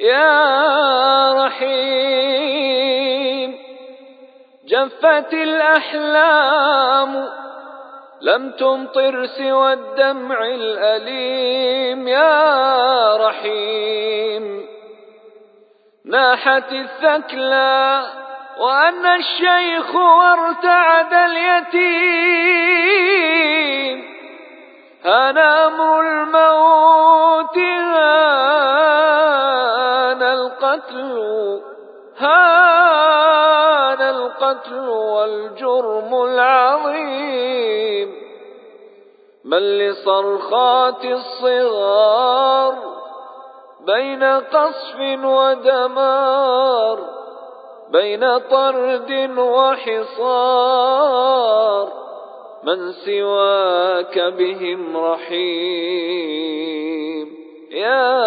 يا رحيم جفت الأحلام لم تمطر سوى الدمع الأليم. يا رحيم ناحت الثكلى وأن الشيخ وارتعد اليتيم. هان أمر الموت القتل هان القتل والجرم العظيم. بل لصرخات الصغار بين قصف ودمار بين طرد وحصار من سواك بهم رحيم. يا